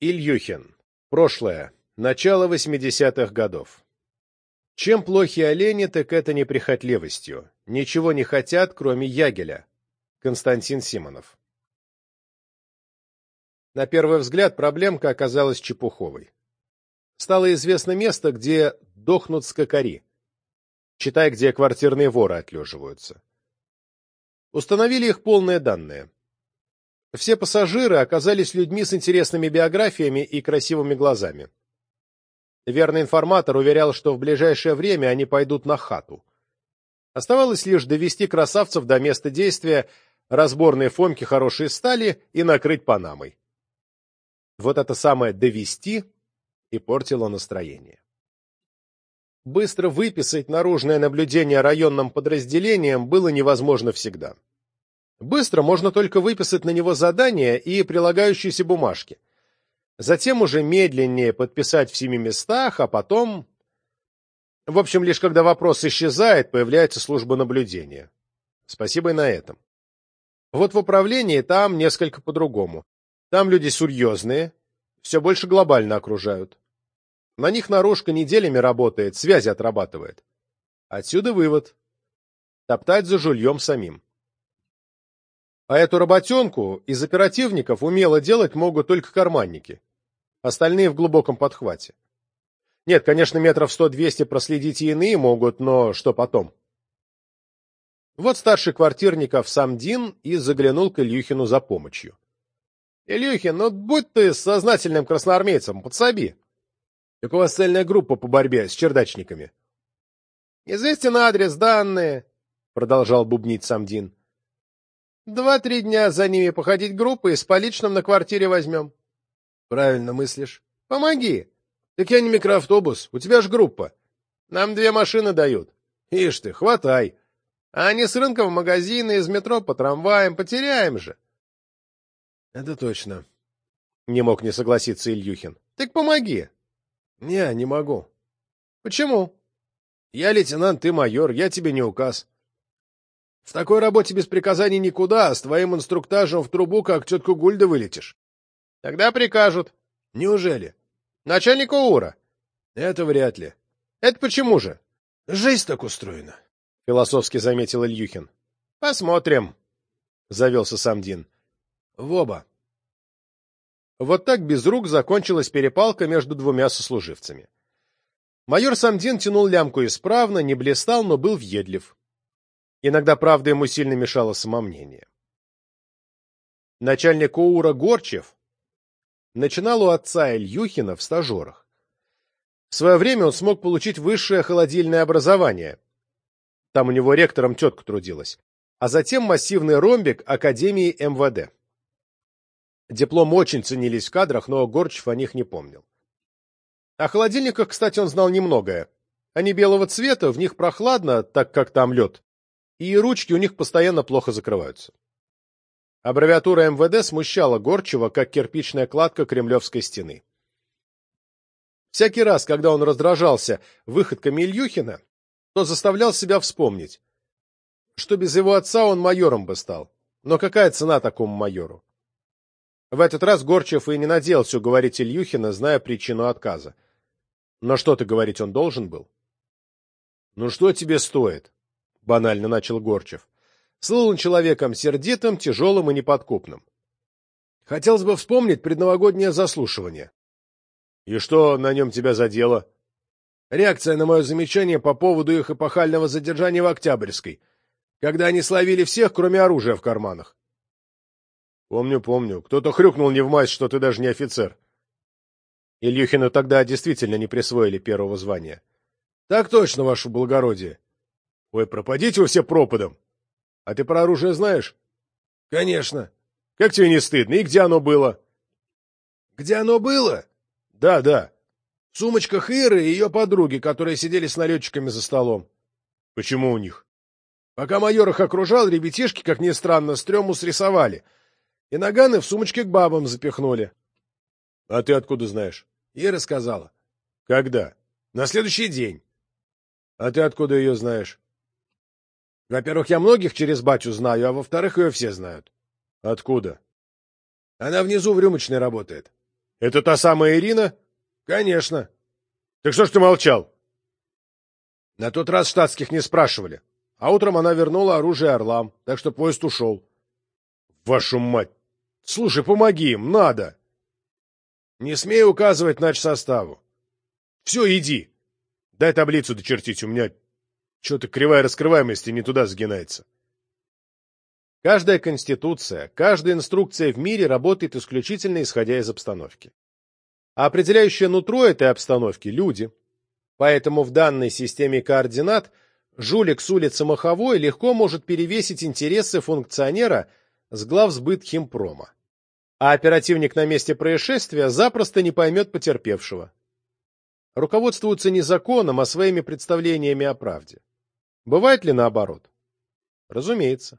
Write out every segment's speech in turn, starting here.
Ильюхин. Прошлое. Начало 80-х годов. Чем плохи олени, так это неприхотливостью. Ничего не хотят, кроме ягеля. Константин Симонов. На первый взгляд проблемка оказалась чепуховой. Стало известно место, где дохнут скакари. Читай, где квартирные воры отлеживаются. Установили их полные данные. Все пассажиры оказались людьми с интересными биографиями и красивыми глазами. Верный информатор уверял, что в ближайшее время они пойдут на хату. Оставалось лишь довести красавцев до места действия, разборные фомки хорошие стали и накрыть панамой. Вот это самое «довести» и портило настроение. Быстро выписать наружное наблюдение районным подразделениям было невозможно всегда. Быстро можно только выписать на него задания и прилагающиеся бумажки. Затем уже медленнее подписать в семи местах, а потом... В общем, лишь когда вопрос исчезает, появляется служба наблюдения. Спасибо и на этом. Вот в управлении там несколько по-другому. Там люди серьезные, все больше глобально окружают. На них наружка неделями работает, связи отрабатывает. Отсюда вывод. Топтать за жульем самим. А эту работенку из оперативников умело делать могут только карманники. Остальные в глубоком подхвате. Нет, конечно, метров сто-двести проследить и иные могут, но что потом? Вот старший квартирников сам Дин и заглянул к Ильюхину за помощью. — Ильюхин, ну будь ты сознательным красноармейцем, подсоби. Так у вас цельная группа по борьбе с чердачниками. — Известен адрес, данные, — продолжал бубнить сам Дин. Два-три дня за ними походить группой и с поличным на квартире возьмем. — Правильно мыслишь. — Помоги. — Так я не микроавтобус, у тебя ж группа. Нам две машины дают. Ишь ты, хватай. А они с рынка в магазины, из метро по трамваям, потеряем же. — Это точно. Не мог не согласиться Ильюхин. — Так помоги. — Не, не могу. — Почему? — Я лейтенант, ты майор, я тебе не указ. В такой работе без приказаний никуда, а с твоим инструктажем в трубу, как тетку Гульда, вылетишь. — Тогда прикажут. — Неужели? — Начальник УРА. — Это вряд ли. — Это почему же? — Жизнь так устроена, — философски заметил Ильюхин. — Посмотрим, — завелся сам Дин. — В оба. Вот так без рук закончилась перепалка между двумя сослуживцами. Майор Самдин тянул лямку исправно, не блистал, но был въедлив. Иногда, правда, ему сильно мешало самомнение. Начальник ОУРа Горчев начинал у отца Ильюхина в стажерах. В свое время он смог получить высшее холодильное образование. Там у него ректором тетка трудилась. А затем массивный ромбик Академии МВД. Диплом очень ценились в кадрах, но Горчев о них не помнил. О холодильниках, кстати, он знал немногое. Они белого цвета, в них прохладно, так как там лед и ручки у них постоянно плохо закрываются. Аббревиатура МВД смущала Горчева, как кирпичная кладка кремлевской стены. Всякий раз, когда он раздражался выходками Ильюхина, то заставлял себя вспомнить, что без его отца он майором бы стал. Но какая цена такому майору? В этот раз Горчев и не надеялся уговорить Ильюхина, зная причину отказа. Но что-то говорить он должен был. «Ну что тебе стоит?» Банально начал Горчев. Слыл он человеком сердитым, тяжелым и неподкупным. Хотелось бы вспомнить предновогоднее заслушивание. И что на нем тебя задело? Реакция на мое замечание по поводу их эпохального задержания в Октябрьской, когда они словили всех, кроме оружия в карманах. Помню, помню. Кто-то хрюкнул не в мать, что ты даже не офицер. Ильюхину тогда действительно не присвоили первого звания. Так точно, ваше благородие. Ой, пропадите вы все пропадом. А ты про оружие знаешь? Конечно. Как тебе не стыдно? И где оно было? Где оно было? Да, да. В сумочках Иры и ее подруги, которые сидели с налетчиками за столом. Почему у них? Пока майор их окружал, ребятишки, как ни странно, стрёму срисовали. И наганы в сумочке к бабам запихнули. А ты откуда знаешь? Ира сказала. Когда? На следующий день. А ты откуда ее знаешь? Во-первых, я многих через батю знаю, а во-вторых, ее все знают. Откуда? Она внизу в рюмочной работает. — Это та самая Ирина? — Конечно. — Так что ж ты молчал? — На тот раз штатских не спрашивали. А утром она вернула оружие орлам, так что поезд ушел. — Вашу мать! Слушай, помоги им, надо! — Не смей указывать нач составу. — Все, иди. Дай таблицу дочертить, у меня что-то кривая раскрываемости не туда сгинается. Каждая конституция, каждая инструкция в мире работает исключительно исходя из обстановки. А определяющее нутро этой обстановки – люди. Поэтому в данной системе координат жулик с улицы Маховой легко может перевесить интересы функционера с главсбыт химпрома. А оперативник на месте происшествия запросто не поймет потерпевшего. Руководствуются не законом, а своими представлениями о правде. Бывает ли наоборот? Разумеется.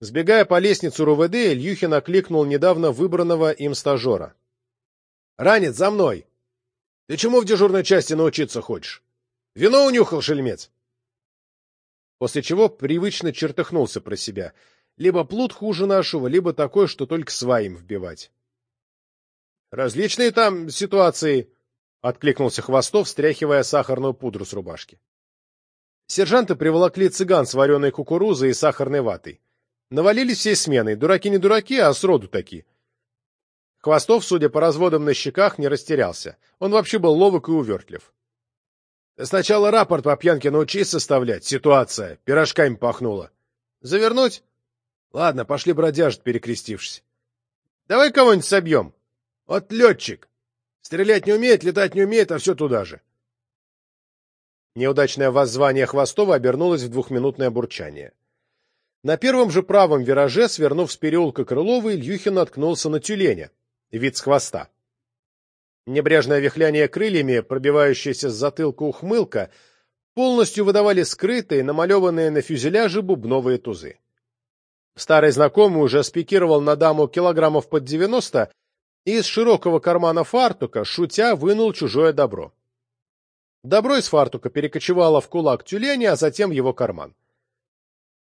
Сбегая по лестнице РУВД, Ильюхин окликнул недавно выбранного им стажера. — Ранец, за мной! Ты чему в дежурной части научиться хочешь? Вино унюхал, шельмец? После чего привычно чертыхнулся про себя. Либо плут хуже нашего, либо такой, что только своим вбивать. — Различные там ситуации, — откликнулся Хвостов, стряхивая сахарную пудру с рубашки. Сержанты приволокли цыган с вареной кукурузой и сахарной ватой. Навалились всей сменой, дураки не дураки, а сроду таки. Хвостов, судя по разводам на щеках, не растерялся. Он вообще был ловок и увертлив. Сначала рапорт по пьянке научись составлять. Ситуация. Пирожками пахнула. Завернуть? Ладно, пошли бродяжить, перекрестившись. Давай кого-нибудь собьем. Вот летчик. Стрелять не умеет, летать не умеет, а все туда же. Неудачное воззвание Хвостова обернулось в двухминутное бурчание. На первом же правом вираже, свернув с переулка Крылова, Ильюхин наткнулся на тюленя, вид с хвоста. Небрежное вихляние крыльями, пробивающаяся с затылка ухмылка, полностью выдавали скрытые, намалеванные на фюзеляже бубновые тузы. Старый знакомый уже спикировал на даму килограммов под девяносто и из широкого кармана фартука, шутя, вынул чужое добро. Добро из фартука перекочевало в кулак тюленя, а затем в его карман.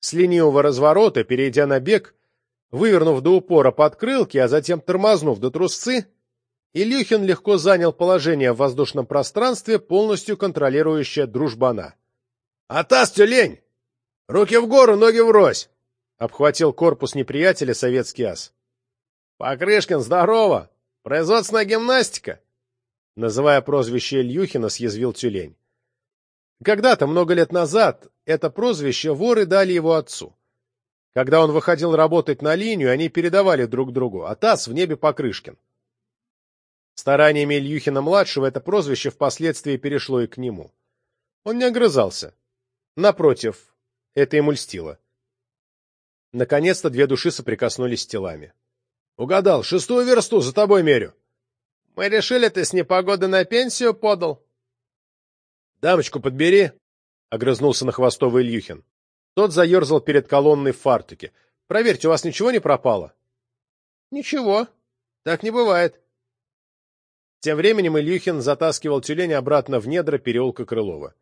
С ленивого разворота, перейдя на бег, вывернув до упора подкрылки, а затем тормознув до трусцы, Илюхин легко занял положение в воздушном пространстве, полностью контролирующее дружбана. «Атас, тюлень! Руки в гору, ноги врозь!» — обхватил корпус неприятеля советский ас. «Покрышкин, здорово! Производственная гимнастика!» Называя прозвище Ильюхина, съязвил тюлень. Когда-то, много лет назад, это прозвище воры дали его отцу. Когда он выходил работать на линию, они передавали друг другу, а ТАСС в небе Покрышкин. Стараниями Ильюхина-младшего это прозвище впоследствии перешло и к нему. Он не огрызался. Напротив, это ему льстило. Наконец-то две души соприкоснулись с телами. — Угадал, шестую версту за тобой мерю. — Мы решили, ты с непогоды на пенсию подал. — Дамочку подбери, — огрызнулся на Хвостова Ильюхин. Тот заерзал перед колонной в фартуке. — Проверьте, у вас ничего не пропало? — Ничего. Так не бывает. Тем временем Ильюхин затаскивал тюленя обратно в недра переулка Крылова.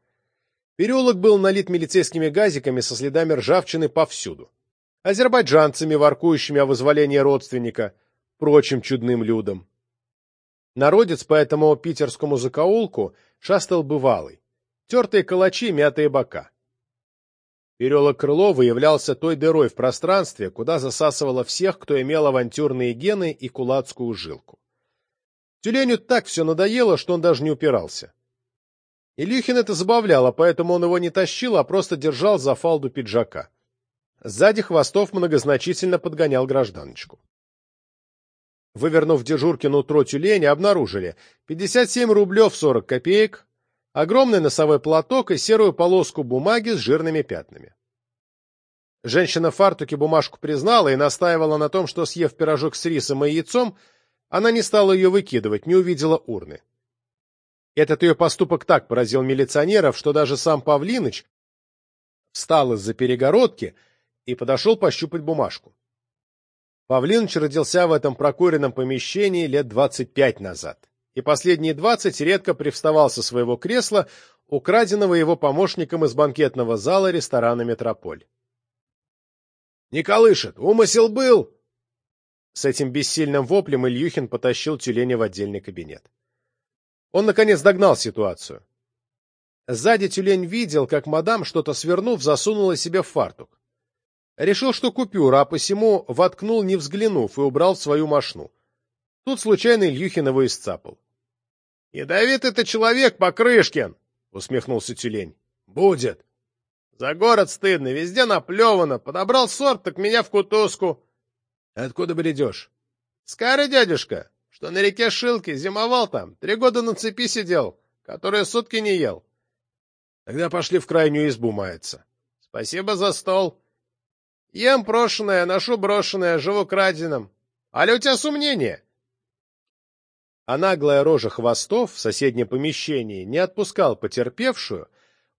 Переулок был налит милицейскими газиками со следами ржавчины повсюду. Азербайджанцами, воркующими о вызволении родственника, прочим чудным людям. Народец по этому питерскому закоулку шастал бывалый тертые калачи, мятые бока. Переулок Крылова являлся той дырой в пространстве, куда засасывало всех, кто имел авантюрные гены и кулацкую жилку. Тюленю так все надоело, что он даже не упирался. Илюхин это забавляло, поэтому он его не тащил, а просто держал за фалду пиджака. Сзади Хвостов многозначительно подгонял гражданочку. Вывернув дежурки нутро тюленя, обнаружили 57 рублев 40 копеек, огромный носовой платок и серую полоску бумаги с жирными пятнами. Женщина в фартуке бумажку признала и настаивала на том, что, съев пирожок с рисом и яйцом, она не стала ее выкидывать, не увидела урны. Этот ее поступок так поразил милиционеров, что даже сам Павлиныч встал из-за перегородки и подошел пощупать бумажку. Павлиныч родился в этом прокуренном помещении лет двадцать пять назад и последние двадцать редко привставал со своего кресла, украденного его помощником из банкетного зала ресторана «Метрополь». — Не колышет! Умысел был! С этим бессильным воплем Ильюхин потащил тюленя в отдельный кабинет. Он, наконец, догнал ситуацию. Сзади тюлень видел, как мадам, что-то свернув, засунула себе в фартук. Решил, что купюра, а посему воткнул, не взглянув, и убрал в свою машину. Тут случайно Ильюхин его исцапал. — Ядовитый ты человек, Покрышкин! — усмехнулся тюлень. — Будет. За город стыдно, везде наплевано. Подобрал сорт, так меня в кутузку. — Откуда бредешь? — Скарый дядюшка, что на реке Шилки, зимовал там, три года на цепи сидел, которые сутки не ел. Тогда пошли в крайнюю избу маяться. — Спасибо за стол. Ем прошенное, ношу брошенное, живу краденым. А ли у тебя сомнения? А наглая рожа хвостов в соседнем помещении не отпускал потерпевшую,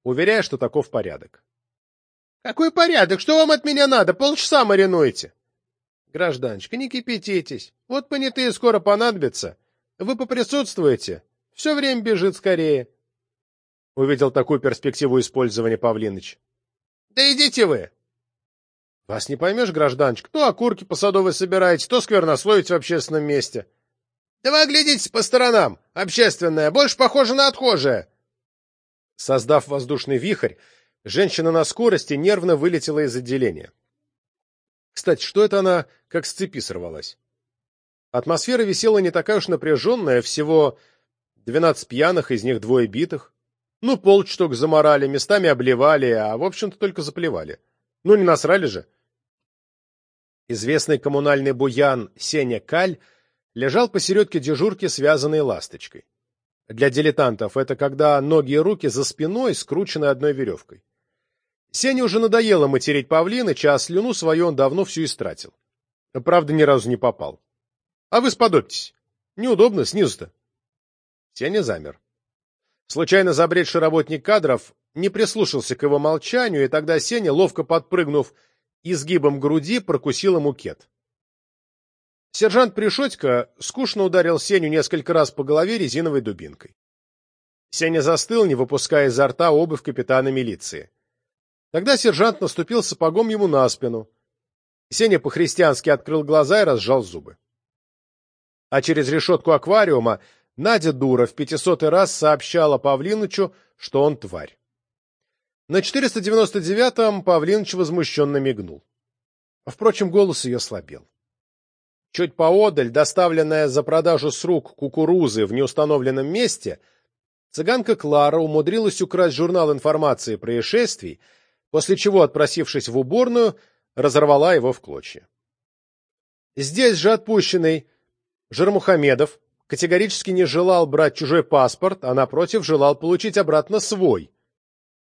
уверяя, что таков порядок. — Какой порядок? Что вам от меня надо? Полчаса маринуете. — Гражданочка, не кипятитесь. Вот понятые скоро понадобятся. Вы поприсутствуете. Все время бежит скорее. Увидел такую перспективу использования Павлиныч. — Да идите вы! — Вас не поймешь, гражданочка, то окурки по садовой собираете, то сквернословите в общественном месте. — Да вы оглядитесь по сторонам. Общественное больше похоже на отхожее. Создав воздушный вихрь, женщина на скорости нервно вылетела из отделения. Кстати, что это она как с цепи сорвалась? Атмосфера висела не такая уж напряженная, всего двенадцать пьяных, из них двое битых. Ну, полчток заморали, местами обливали, а, в общем-то, только заплевали. Ну, не насрали же. Известный коммунальный буян Сеня Каль лежал посередке дежурки, связанной ласточкой. Для дилетантов это когда ноги и руки за спиной скручены одной веревкой. Сене уже надоело материть Павлиныча, а слюну свою он давно всю истратил. Правда, ни разу не попал. А вы сподобьтесь. Неудобно снизу-то. Сеня замер. Случайно забредший работник кадров не прислушался к его молчанию, и тогда Сеня, ловко подпрыгнув изгибом груди, прокусил ему кет. Сержант Пришотько скучно ударил Сеню несколько раз по голове резиновой дубинкой. Сеня застыл, не выпуская изо рта обувь капитана милиции. Тогда сержант наступил сапогом ему на спину. Сеня по-христиански открыл глаза и разжал зубы. А через решетку аквариума Надя дура в пятисотый раз сообщала Павлинычу, что он тварь. На 499-м Павлиныч возмущенно мигнул. Впрочем, голос ее слабел. Чуть поодаль, доставленная за продажу с рук кукурузы в неустановленном месте, цыганка Клара умудрилась украсть журнал информации происшествий, после чего, отпросившись в уборную, разорвала его в клочья. Здесь же отпущенный Жермухамедов категорически не желал брать чужой паспорт, а, напротив, желал получить обратно свой.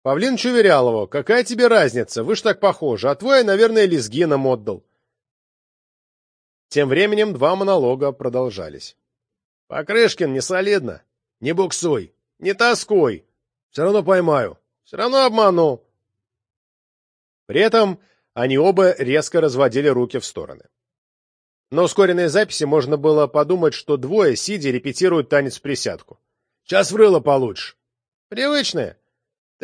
Павлиныч уверял его, какая тебе разница, вы ж так похожи, а твой, наверное, лезгином отдал. Тем временем два монолога продолжались. — Покрышкин, не солидно. Не буксуй. Не тоскуй. Все равно поймаю. Все равно обману. При этом они оба резко разводили руки в стороны. На ускоренной записи можно было подумать, что двое, сидя, репетируют танец в присядку. Сейчас врыло получше. Привычное.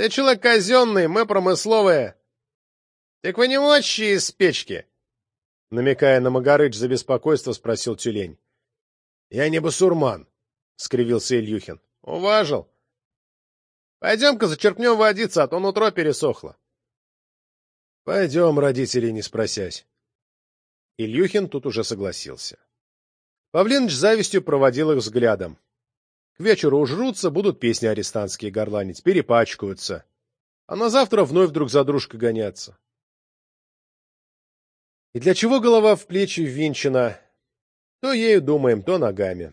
Ты человек казенный, мы промысловые. Так вы не мочи из печки. Намекая на Магарыч за беспокойство, спросил тюлень. — Я не басурман, — скривился Ильюхин. — Уважил. — Пойдем-ка зачерпнем водицы, а то нутро пересохло. — Пойдем, родители, не спросясь. Ильюхин тут уже согласился. Павлиныч завистью проводил их взглядом. К вечеру ужрутся, будут песни арестантские горланить, перепачкаются. А на завтра вновь друг за дружкой гоняться. И для чего голова в плечи ввинчена? То ею думаем, то ногами.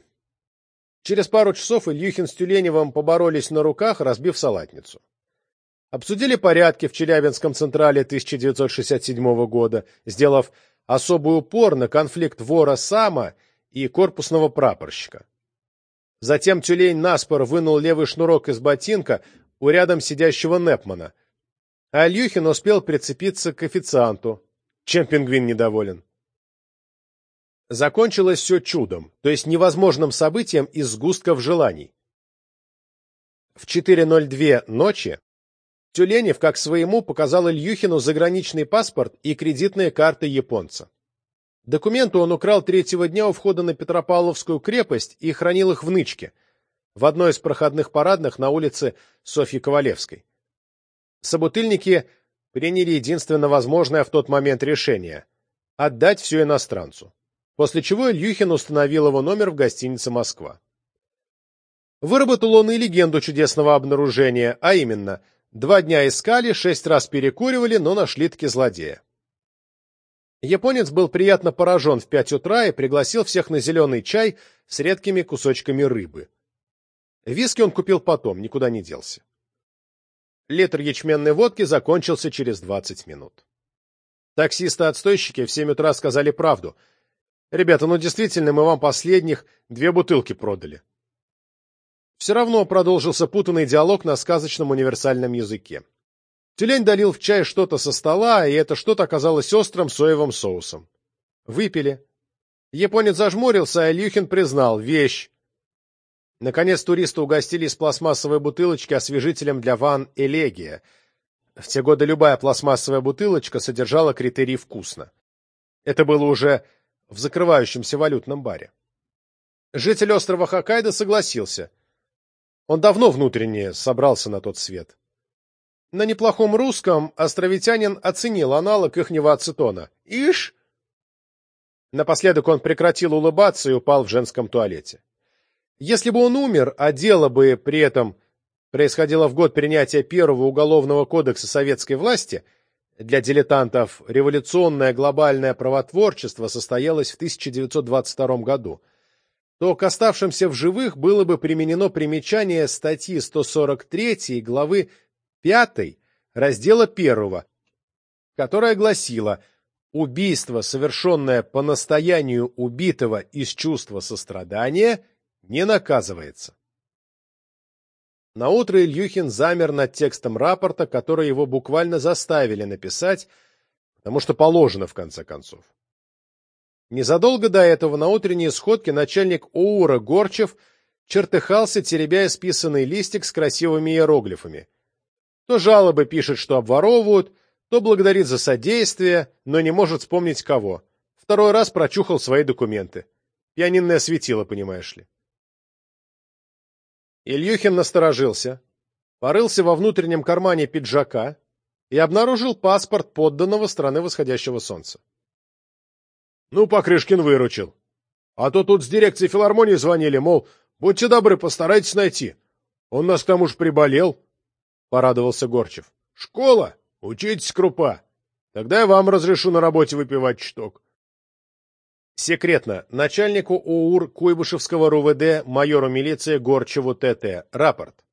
Через пару часов Ильюхин с Тюленевым поборолись на руках, разбив салатницу. Обсудили порядки в Челябинском Централе 1967 года, сделав особый упор на конфликт вора-сама и корпусного прапорщика. Затем тюлень наспор вынул левый шнурок из ботинка у рядом сидящего Непмана, а Ильюхин успел прицепиться к официанту, чем пингвин недоволен? Закончилось все чудом, то есть невозможным событием из сгустков желаний. В 4.02 ночи Тюленев, как своему, показал Ильюхину заграничный паспорт и кредитные карты японца. Документы он украл третьего дня у входа на Петропавловскую крепость и хранил их в нычке, в одной из проходных парадных на улице Софьи Ковалевской. Собутыльники приняли единственно возможное в тот момент решение – отдать все иностранцу, после чего Ильюхин установил его номер в гостинице «Москва». Выработал он и легенду чудесного обнаружения, а именно, два дня искали, шесть раз перекуривали, но нашли-таки злодея. Японец был приятно поражен в пять утра и пригласил всех на зеленый чай с редкими кусочками рыбы. Виски он купил потом, никуда не делся. Литр ячменной водки закончился через 20 минут. Таксисты-отстойщики в 7 утра сказали правду. «Ребята, ну действительно, мы вам последних две бутылки продали». Все равно продолжился путанный диалог на сказочном универсальном языке. Тюлень долил в чай что-то со стола, и это что-то оказалось острым соевым соусом. Выпили. Японец зажмурился, а Ильюхин признал — вещь. Наконец туристы угостили из пластмассовой бутылочки освежителем для ванн «Элегия». В те годы любая пластмассовая бутылочка содержала критерий «вкусно». Это было уже в закрывающемся валютном баре. Житель острова Хоккайдо согласился. Он давно внутренне собрался на тот свет. На неплохом русском островитянин оценил аналог ихнего ацетона. «Ишь!» Напоследок он прекратил улыбаться и упал в женском туалете. Если бы он умер, а дело бы при этом происходило в год принятия первого уголовного кодекса советской власти, для дилетантов революционное глобальное правотворчество состоялось в 1922 году, то к оставшимся в живых было бы применено примечание статьи 143 главы 5 раздела 1, которая гласила «Убийство, совершенное по настоянию убитого из чувства сострадания, не наказывается». Наутро Ильюхин замер над текстом рапорта, который его буквально заставили написать, потому что положено в конце концов. Незадолго до этого на утренней сходке начальник ОУРа Горчев чертыхался, теребя исписанный листик с красивыми иероглифами. То жалобы пишет, что обворовывают, то благодарит за содействие, но не может вспомнить кого. Второй раз прочухал свои документы. Пианинное светило, понимаешь ли. Ильюхин насторожился, порылся во внутреннем кармане пиджака и обнаружил паспорт подданного страны восходящего солнца. Ну, Покрышкин выручил. А то тут с дирекции филармонии звонили, мол, будьте добры, постарайтесь найти. Он нас к тому же приболел. — порадовался Горчев. — Школа? Учитесь, крупа. Тогда я вам разрешу на работе выпивать чуток. Секретно. Начальнику ОУР Куйбышевского РУВД майору милиции Горчеву ТТ. Рапорт.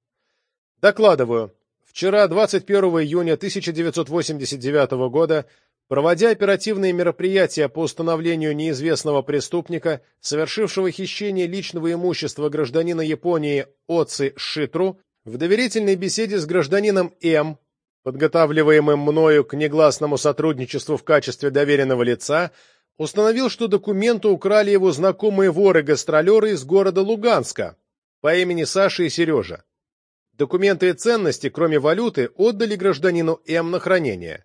Докладываю. Вчера, 21 июня 1989 года, проводя оперативные мероприятия по установлению неизвестного преступника, совершившего хищение личного имущества гражданина Японии Оци Шитру, в доверительной беседе с гражданином М, подготавливаемым мною к негласному сотрудничеству в качестве доверенного лица, установил, что документы украли его знакомые воры-гастролеры из города Луганска по имени Саша и Сережа. Документы и ценности, кроме валюты, отдали гражданину М на хранение.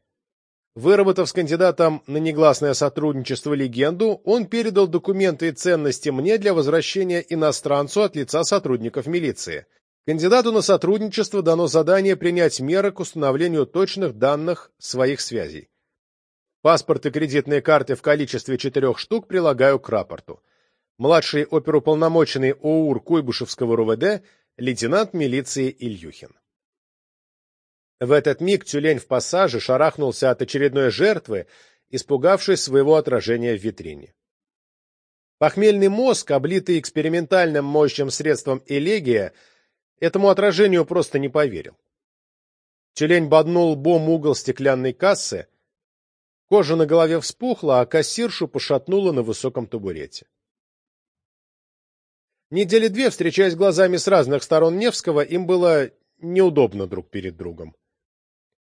Выработав с кандидатом на негласное сотрудничество легенду, он передал документы и ценности мне для возвращения иностранцу от лица сотрудников милиции – Кандидату на сотрудничество дано задание принять меры к установлению точных данных своих связей. Паспорт и кредитные карты в количестве четырех штук прилагаю к рапорту. Младший оперуполномоченный ОУР Куйбышевского РУВД лейтенант милиции Ильюхин. В этот миг тюлень в пассаже шарахнулся от очередной жертвы, испугавшись своего отражения в витрине. Похмельный мозг, облитый экспериментальным мощным средством элегия, Этому отражению просто не поверил. Тюлень боднул лбом угол стеклянной кассы, кожа на голове вспухла, а кассиршу пошатнула на высоком табурете. Недели две, встречаясь глазами с разных сторон Невского, им было неудобно друг перед другом.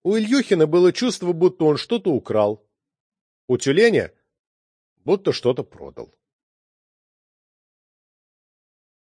У Ильюхина было чувство, будто он что-то украл. У Тюленя — будто что-то продал.